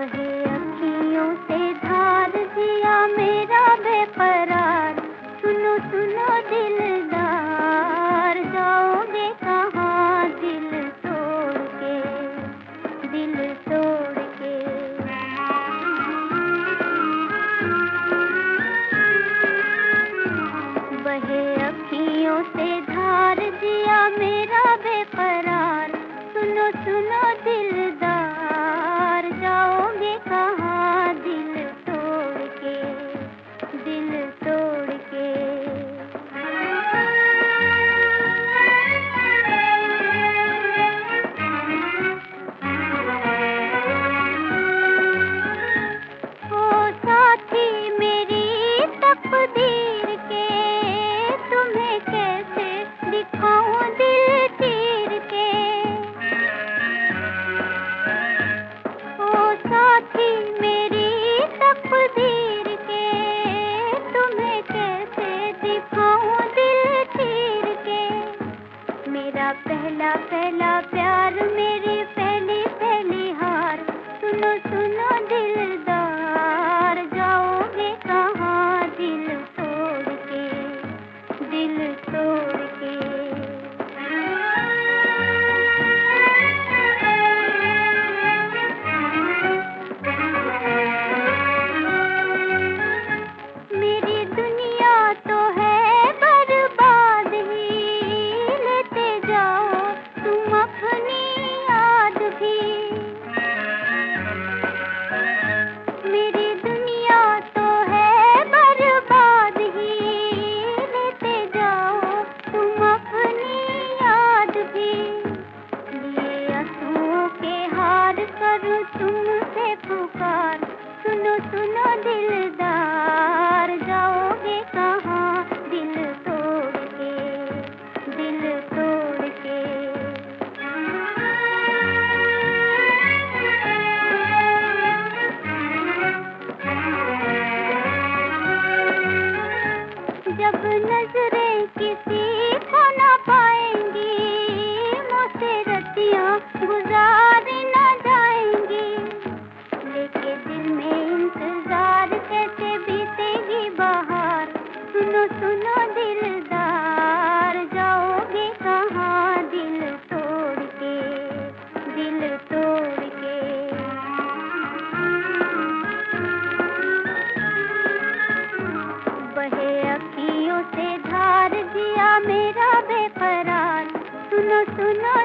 बहे अखियों से धार जिया मेरा बेपरार सुनो सुनो दिलदार, जाओगे कहाँ दिल तोड़ के? दिल तोड़ के। बहे अखियों से धार जिया मेरा करूँ तुमसे पुकार। सुनो सुनो, दिलदार, जाओगे कहाँ? दिल तोड़ के दिल तोड़ के जब नज़रें किसी को ना पाएँगी मुझसे रतियाँ मेरा बेकरार। सुनो सुनो